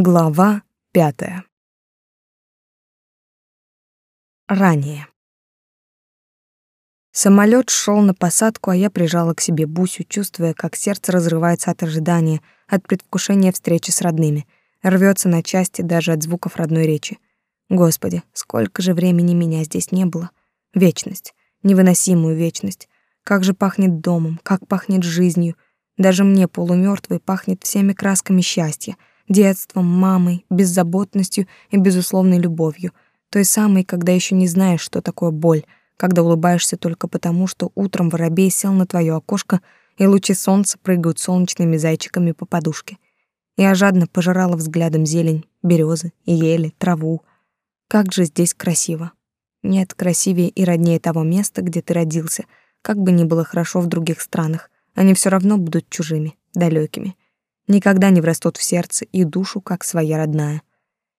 Глава пятая. Ранее. Самолет шел на посадку, а я прижала к себе Бусю, чувствуя, как сердце разрывается от ожидания, от предвкушения встречи с родными, рвется на части даже от звуков родной речи. Господи, сколько же времени меня здесь не было. Вечность, невыносимую вечность. Как же пахнет домом, как пахнет жизнью. Даже мне, полумёртвой, пахнет всеми красками счастья — детством, мамой, беззаботностью и безусловной любовью, той самой, когда еще не знаешь, что такое боль, когда улыбаешься только потому, что утром воробей сел на твое окошко, и лучи солнца прыгают солнечными зайчиками по подушке. Я жадно пожирала взглядом зелень, березы, ели, траву. Как же здесь красиво. Нет красивее и роднее того места, где ты родился. Как бы ни было хорошо в других странах, они все равно будут чужими, далекими никогда не врастут в сердце и душу, как своя родная.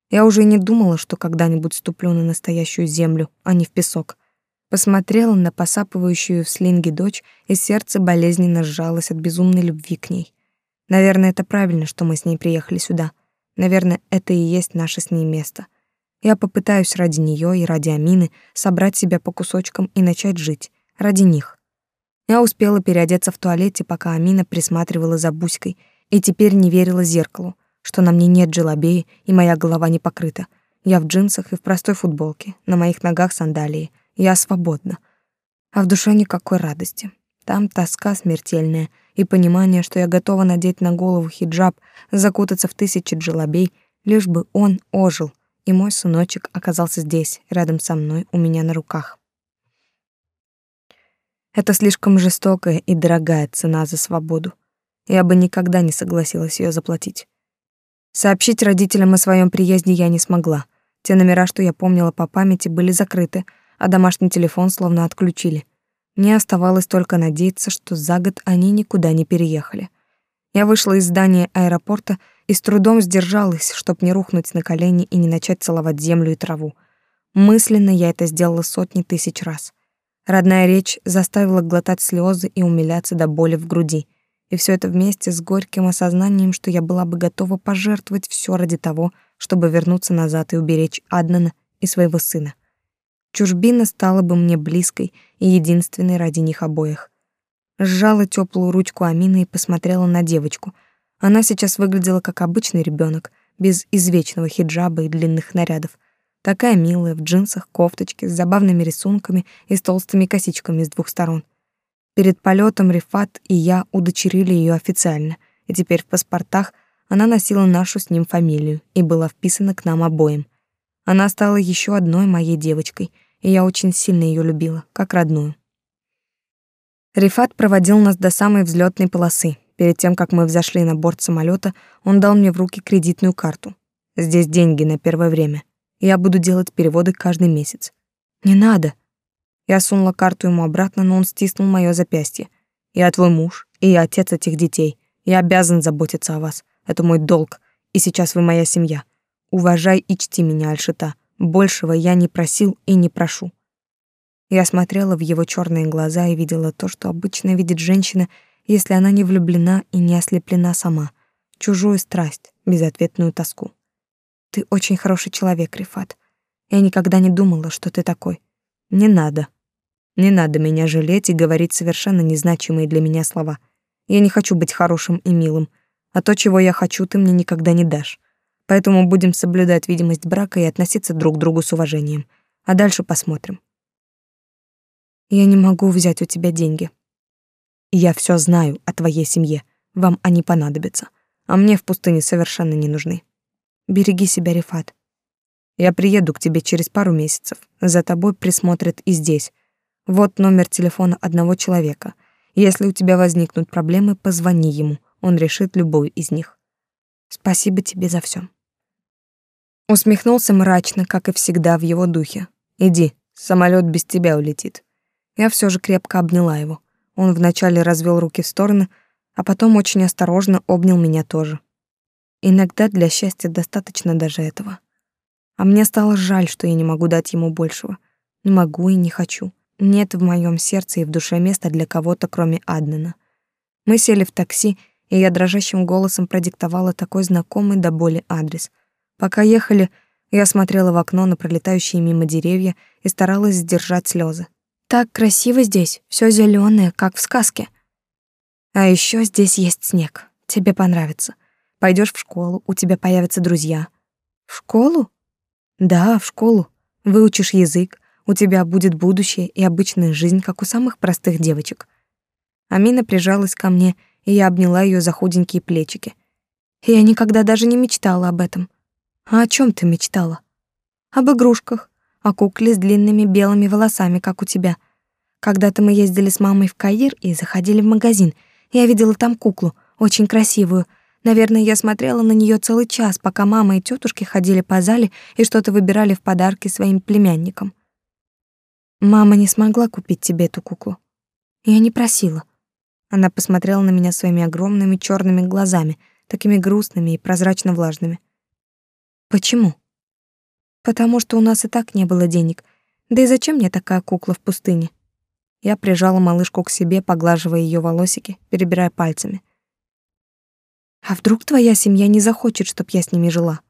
Я уже не думала, что когда-нибудь ступлю на настоящую землю, а не в песок. Посмотрела на посапывающую в слинге дочь, и сердце болезненно сжалось от безумной любви к ней. Наверное, это правильно, что мы с ней приехали сюда. Наверное, это и есть наше с ней место. Я попытаюсь ради нее и ради Амины собрать себя по кусочкам и начать жить. Ради них. Я успела переодеться в туалете, пока Амина присматривала за Буськой — и теперь не верила зеркалу, что на мне нет желобеи и моя голова не покрыта. Я в джинсах и в простой футболке, на моих ногах сандалии. Я свободна. А в душе никакой радости. Там тоска смертельная и понимание, что я готова надеть на голову хиджаб, закутаться в тысячи джелобей, лишь бы он ожил, и мой сыночек оказался здесь, рядом со мной, у меня на руках. Это слишком жестокая и дорогая цена за свободу я бы никогда не согласилась ее заплатить. Сообщить родителям о своем приезде я не смогла. Те номера, что я помнила по памяти, были закрыты, а домашний телефон словно отключили. Мне оставалось только надеяться, что за год они никуда не переехали. Я вышла из здания аэропорта и с трудом сдержалась, чтобы не рухнуть на колени и не начать целовать землю и траву. Мысленно я это сделала сотни тысяч раз. Родная речь заставила глотать слезы и умиляться до боли в груди — и все это вместе с горьким осознанием, что я была бы готова пожертвовать все ради того, чтобы вернуться назад и уберечь Аднана и своего сына. Чужбина стала бы мне близкой и единственной ради них обоих. Сжала теплую ручку Амины и посмотрела на девочку. Она сейчас выглядела как обычный ребенок, без извечного хиджаба и длинных нарядов. Такая милая, в джинсах, кофточке, с забавными рисунками и с толстыми косичками с двух сторон. Перед полетом Рифат и я удочерили ее официально, и теперь в паспортах она носила нашу с ним фамилию и была вписана к нам обоим. Она стала еще одной моей девочкой, и я очень сильно ее любила, как родную. Рифат проводил нас до самой взлетной полосы. Перед тем, как мы взошли на борт самолета, он дал мне в руки кредитную карту. Здесь деньги на первое время. Я буду делать переводы каждый месяц. Не надо, я сунула карту ему обратно, но он стиснул моё запястье. «Я твой муж, и я отец этих детей. Я обязан заботиться о вас. Это мой долг. И сейчас вы моя семья. Уважай и чти меня, Альшита. Большего я не просил и не прошу». Я смотрела в его черные глаза и видела то, что обычно видит женщина, если она не влюблена и не ослеплена сама. Чужую страсть, безответную тоску. Ты очень хороший человек, Рифат. Я никогда не думала, что ты такой. Не надо. Не надо меня жалеть и говорить совершенно незначимые для меня слова. Я не хочу быть хорошим и милым, а то, чего я хочу, ты мне никогда не дашь. Поэтому будем соблюдать видимость брака и относиться друг к другу с уважением. А дальше посмотрим. Я не могу взять у тебя деньги. Я все знаю о твоей семье. Вам они понадобятся, а мне в пустыне совершенно не нужны. Береги себя, Рифат. Я приеду к тебе через пару месяцев. За тобой присмотрят и здесь, вот номер телефона одного человека. Если у тебя возникнут проблемы, позвони ему. Он решит любую из них. Спасибо тебе за все. Усмехнулся мрачно, как и всегда в его духе. Иди, самолет без тебя улетит. Я все же крепко обняла его. Он вначале развел руки в стороны, а потом очень осторожно обнял меня тоже. Иногда для счастья достаточно даже этого. А мне стало жаль, что я не могу дать ему большего. Не могу и не хочу. Нет в моем сердце и в душе места для кого-то, кроме Аднана. Мы сели в такси, и я дрожащим голосом продиктовала такой знакомый до боли адрес. Пока ехали, я смотрела в окно на пролетающие мимо деревья и старалась сдержать слезы. Так красиво здесь, все зеленое, как в сказке. А еще здесь есть снег. Тебе понравится. Пойдешь в школу, у тебя появятся друзья. В школу? Да, в школу. Выучишь язык, у тебя будет будущее и обычная жизнь, как у самых простых девочек. Амина прижалась ко мне, и я обняла ее за худенькие плечики. я никогда даже не мечтала об этом. А о чем ты мечтала? Об игрушках, о кукле с длинными белыми волосами, как у тебя. Когда-то мы ездили с мамой в Каир и заходили в магазин. Я видела там куклу, очень красивую. Наверное, я смотрела на нее целый час, пока мама и тетушки ходили по зале и что-то выбирали в подарки своим племянникам. Мама не смогла купить тебе эту куклу. Я не просила. Она посмотрела на меня своими огромными черными глазами, такими грустными и прозрачно-влажными. Почему? Потому что у нас и так не было денег. Да и зачем мне такая кукла в пустыне? Я прижала малышку к себе, поглаживая ее волосики, перебирая пальцами. А вдруг твоя семья не захочет, чтоб я с ними жила?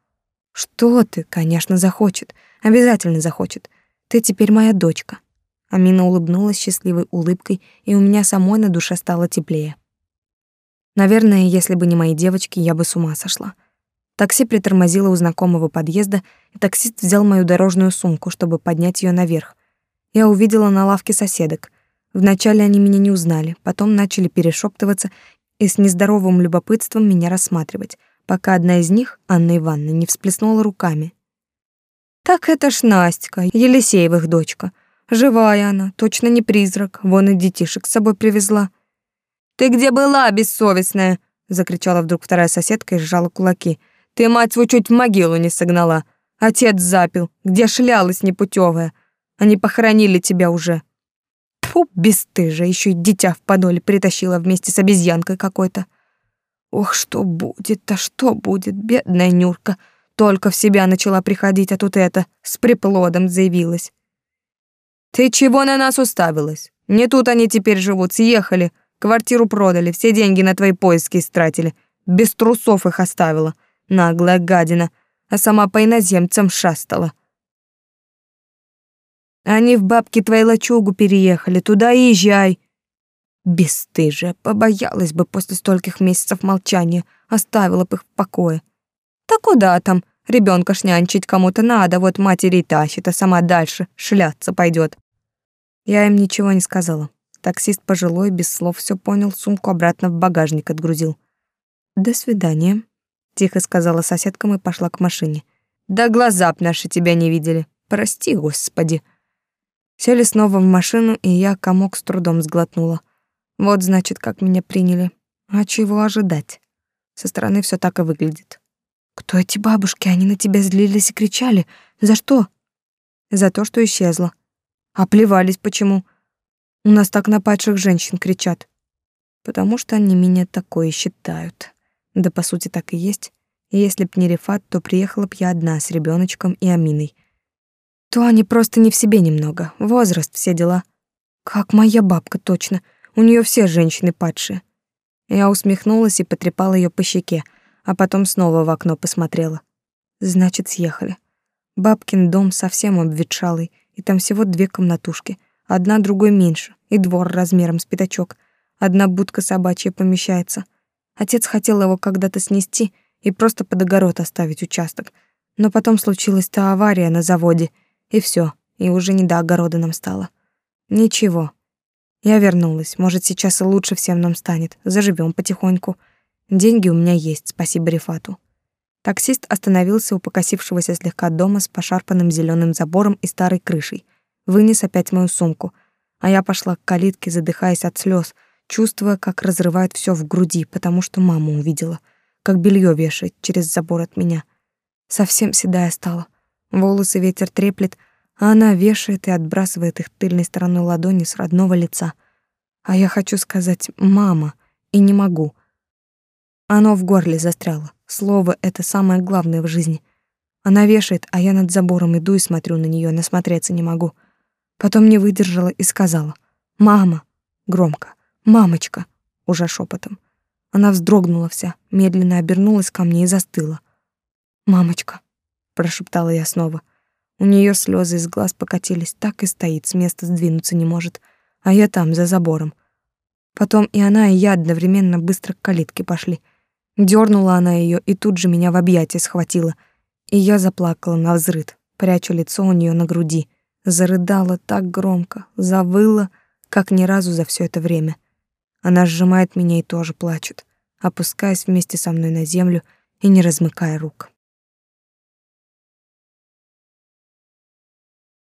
Что ты, конечно, захочет. Обязательно захочет. Ты теперь моя дочка. Амина улыбнулась счастливой улыбкой, и у меня самой на душе стало теплее. Наверное, если бы не мои девочки, я бы с ума сошла. Такси притормозило у знакомого подъезда, и таксист взял мою дорожную сумку, чтобы поднять ее наверх. Я увидела на лавке соседок. Вначале они меня не узнали, потом начали перешептываться и с нездоровым любопытством меня рассматривать, пока одна из них, Анна Ивановна, не всплеснула руками. Так это ж Настя, Елисеевых дочка. Живая она, точно не призрак. Вон и детишек с собой привезла. Ты где была, бессовестная? закричала вдруг вторая соседка и сжала кулаки. Ты мать свою чуть в могилу не согнала. Отец запил. Где шлялась непутевая? Они похоронили тебя уже. Фу, бесстыжая, еще и дитя в подоле притащила вместе с обезьянкой какой-то. Ох, что будет-то, что будет, бедная Нюрка. Только в себя начала приходить, а тут это, с приплодом заявилась. Ты чего на нас уставилась? Не тут они теперь живут, съехали. Квартиру продали, все деньги на твои поиски истратили. Без трусов их оставила. Наглая гадина. А сама по иноземцам шастала. Они в бабки твоей лачугу переехали, туда и езжай. Бесстыжая, побоялась бы после стольких месяцев молчания, оставила бы их в покое. Да куда там? Ребенка шнянчить кому-то надо, вот матери тащит, а сама дальше шляться пойдет. Я им ничего не сказала. Таксист пожилой, без слов все понял, сумку обратно в багажник отгрузил. «До свидания», — тихо сказала соседкам и пошла к машине. «Да глаза б наши тебя не видели. Прости, господи». Сели снова в машину, и я комок с трудом сглотнула. Вот, значит, как меня приняли. А чего ожидать? Со стороны все так и выглядит. Кто эти бабушки? Они на тебя злились и кричали. За что? За то, что исчезла. А плевались почему? У нас так на падших женщин кричат. Потому что они меня такое считают. Да по сути так и есть. Если б не Рефат, то приехала б я одна с ребеночком и Аминой. То они просто не в себе немного. Возраст, все дела. Как моя бабка точно. У нее все женщины падшие. Я усмехнулась и потрепала ее по щеке, а потом снова в окно посмотрела. Значит, съехали. Бабкин дом совсем обветшалый, и там всего две комнатушки, одна другой меньше, и двор размером с пятачок. Одна будка собачья помещается. Отец хотел его когда-то снести и просто под огород оставить участок. Но потом случилась та авария на заводе, и все, и уже не до огорода нам стало. Ничего. Я вернулась. Может, сейчас и лучше всем нам станет. Заживем потихоньку. Деньги у меня есть, спасибо Рифату. Таксист остановился у покосившегося слегка дома с пошарпанным зеленым забором и старой крышей. Вынес опять мою сумку, а я пошла к калитке, задыхаясь от слез, чувствуя, как разрывает все в груди, потому что мама увидела, как белье вешает через забор от меня. Совсем седая стала. Волосы ветер треплет, а она вешает и отбрасывает их тыльной стороной ладони с родного лица. А я хочу сказать «мама» и не могу — оно в горле застряло. Слово — это самое главное в жизни. Она вешает, а я над забором иду и смотрю на нее, насмотреться не могу. Потом не выдержала и сказала «Мама!» громко, «Мамочка!» уже шепотом. Она вздрогнула вся, медленно обернулась ко мне и застыла. «Мамочка», — прошептала я снова. У нее слезы из глаз покатились, так и стоит, с места сдвинуться не может, а я там, за забором. Потом и она, и я одновременно быстро к калитке пошли. Дёрнула она ее и тут же меня в объятия схватила. И я заплакала на взрыд, пряча лицо у нее на груди. Зарыдала так громко, завыла, как ни разу за все это время. Она сжимает меня и тоже плачет, опускаясь вместе со мной на землю и не размыкая рук.